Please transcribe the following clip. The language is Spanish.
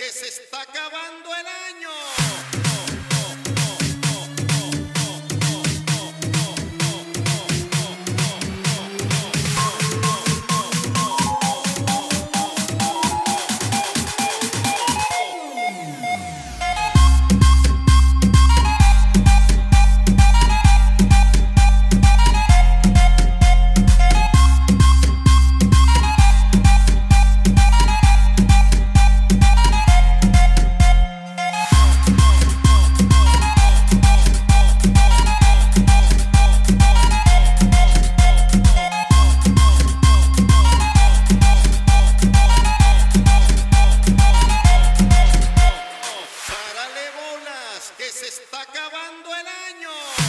que se está acabando el año. está acabando el año.